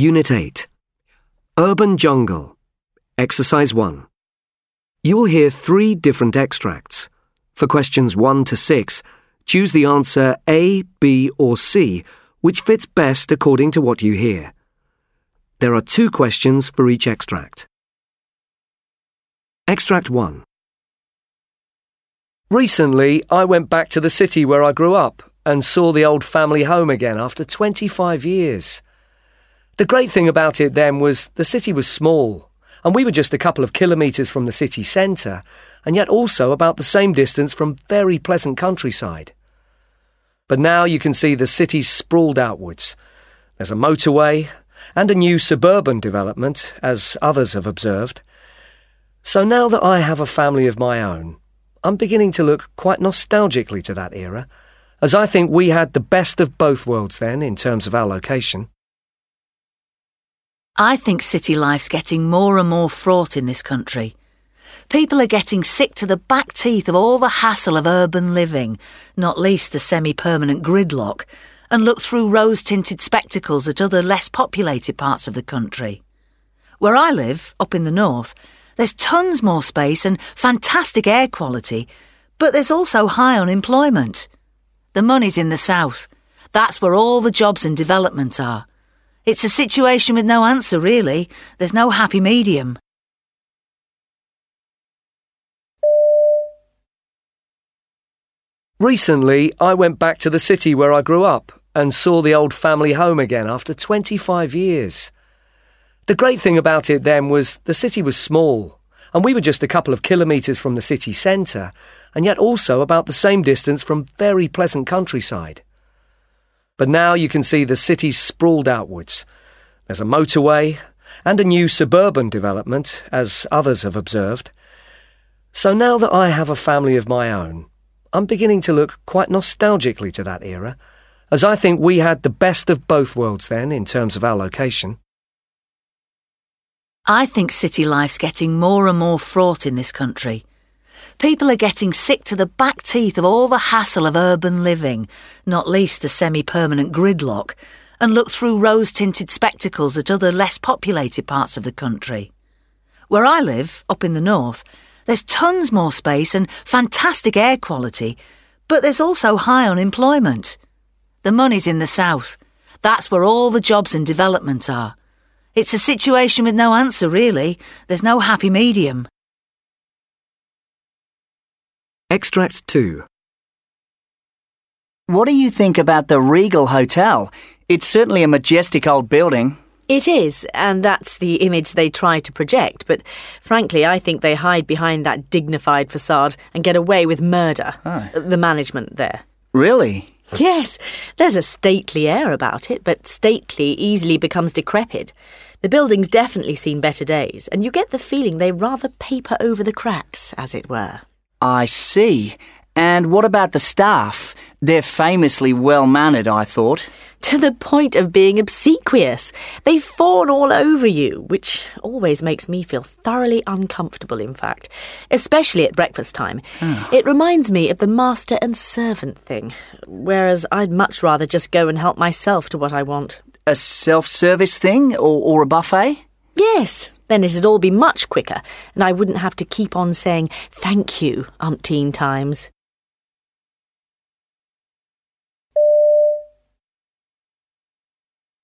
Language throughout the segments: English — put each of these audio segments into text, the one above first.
Unit 8 Urban Jungle Exercise 1 You will hear three different extracts. For questions 1 to 6, choose the answer A, B, or C, which fits best according to what you hear. There are two questions for each extract. Extract 1 Recently, I went back to the city where I grew up and saw the old family home again after 25 years. The great thing about it then was the city was small, and we were just a couple of kilometres from the city centre, and yet also about the same distance from very pleasant countryside. But now you can see the city sprawled outwards. There's a motorway and a new suburban development, as others have observed. So now that I have a family of my own, I'm beginning to look quite nostalgically to that era, as I think we had the best of both worlds then in terms of our location. I think city life's getting more and more fraught in this country. People are getting sick to the back teeth of all the hassle of urban living, not least the semi permanent gridlock, and look through rose tinted spectacles at other less populated parts of the country. Where I live, up in the north, there's tons more space and fantastic air quality, but there's also high unemployment. The money's in the south. That's where all the jobs and development are. It's a situation with no answer, really. There's no happy medium. Recently, I went back to the city where I grew up and saw the old family home again after 25 years. The great thing about it then was the city was small, and we were just a couple of kilometres from the city centre, and yet also about the same distance from very pleasant countryside. But now you can see the city sprawled outwards. There's a motorway and a new suburban development, as others have observed. So now that I have a family of my own, I'm beginning to look quite nostalgically to that era, as I think we had the best of both worlds then in terms of our location. I think city life's getting more and more fraught in this country. People are getting sick to the back teeth of all the hassle of urban living, not least the semi permanent gridlock, and look through rose tinted spectacles at other less populated parts of the country. Where I live, up in the north, there's tons more space and fantastic air quality, but there's also high unemployment. The money's in the south. That's where all the jobs and development are. It's a situation with no answer, really. There's no happy medium. Extract 2 What do you think about the Regal Hotel? It's certainly a majestic old building. It is, and that's the image they try to project, but frankly, I think they hide behind that dignified facade and get away with murder. Oh. The management there. Really? Yes, there's a stately air about it, but stately easily becomes decrepit. The building's definitely seen better days, and you get the feeling they rather paper over the cracks, as it were. I see. And what about the staff? They're famously well mannered, I thought. To the point of being obsequious. They fawn all over you, which always makes me feel thoroughly uncomfortable, in fact, especially at breakfast time. Ah. It reminds me of the master and servant thing, whereas I'd much rather just go and help myself to what I want. A self service thing or, or a buffet? Yes, then it'd all be much quicker, and I wouldn't have to keep on saying thank you umpteen times.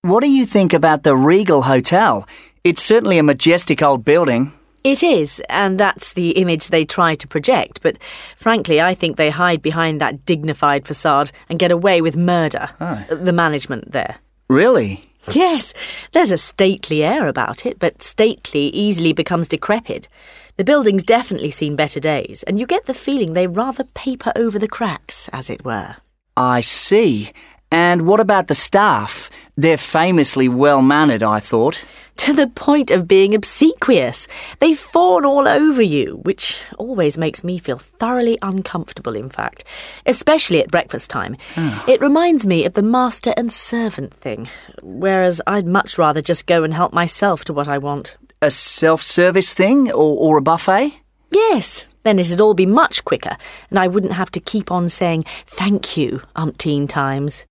What do you think about the Regal Hotel? It's certainly a majestic old building. It is, and that's the image they try to project, but frankly, I think they hide behind that dignified facade and get away with murder. Oh. The management there. Really? Yes, there's a stately air about it, but stately easily becomes decrepit. The building's definitely seen better days, and you get the feeling they rather paper over the cracks, as it were. I see. And what about the staff? They're famously well mannered, I thought. To the point of being obsequious. They fawn all over you, which always makes me feel thoroughly uncomfortable, in fact, especially at breakfast time. Ah. It reminds me of the master and servant thing, whereas I'd much rather just go and help myself to what I want. A self service thing or, or a buffet? Yes, then it'd all be much quicker, and I wouldn't have to keep on saying thank you umpteen times.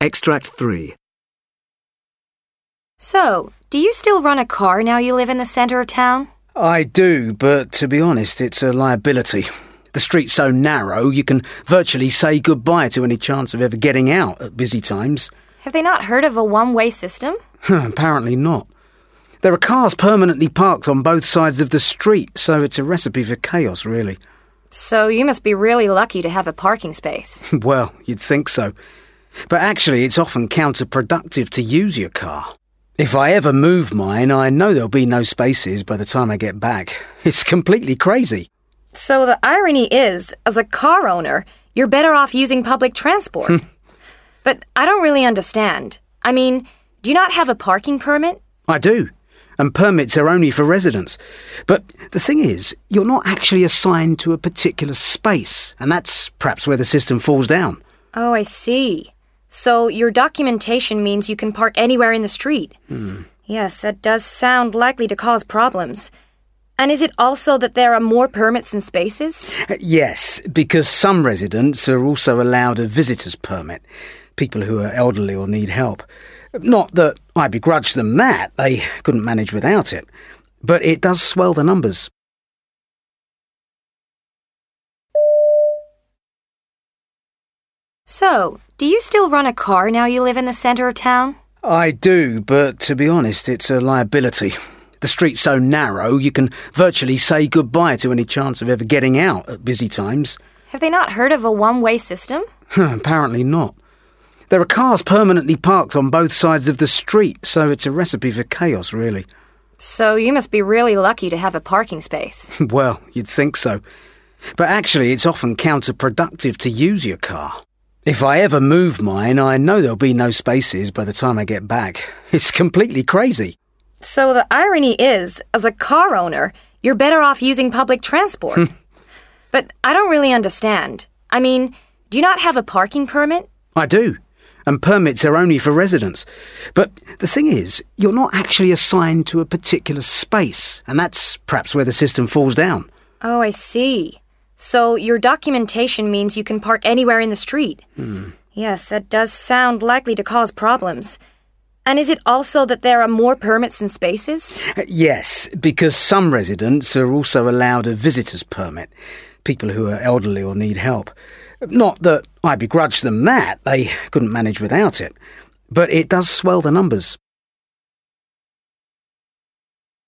Extract 3. So, do you still run a car now you live in the centre of town? I do, but to be honest, it's a liability. The street's so narrow, you can virtually say goodbye to any chance of ever getting out at busy times. Have they not heard of a one way system? Apparently not. There are cars permanently parked on both sides of the street, so it's a recipe for chaos, really. So, you must be really lucky to have a parking space. well, you'd think so. But actually, it's often counterproductive to use your car. If I ever move mine, I know there'll be no spaces by the time I get back. It's completely crazy. So, the irony is, as a car owner, you're better off using public transport. Hmm. but I don't really understand. I mean, do you not have a parking permit? I do. And permits are only for residents. But the thing is, you're not actually assigned to a particular space, and that's perhaps where the system falls down. Oh, I see. So, your documentation means you can park anywhere in the street. Hmm. Yes, that does sound likely to cause problems. And is it also that there are more permits and spaces? Yes, because some residents are also allowed a visitor's permit. People who are elderly or need help. Not that I begrudge them that, they couldn't manage without it. But it does swell the numbers. So, do you still run a car now you live in the centre of town? I do, but to be honest, it's a liability. The street's so narrow, you can virtually say goodbye to any chance of ever getting out at busy times. Have they not heard of a one way system? Apparently not. There are cars permanently parked on both sides of the street, so it's a recipe for chaos, really. So, you must be really lucky to have a parking space. well, you'd think so. But actually, it's often counterproductive to use your car. If I ever move mine, I know there'll be no spaces by the time I get back. It's completely crazy. So, the irony is, as a car owner, you're better off using public transport. Hmm. but I don't really understand. I mean, do you not have a parking permit? I do. And permits are only for residents. But the thing is, you're not actually assigned to a particular space, and that's perhaps where the system falls down. Oh, I see. So, your documentation means you can park anywhere in the street. Hmm. Yes, that does sound likely to cause problems. And is it also that there are more permits and spaces? Uh, yes, because some residents are also allowed a visitor's permit. People who are elderly or need help. Not that I begrudge them that, they couldn't manage without it. But it does swell the numbers.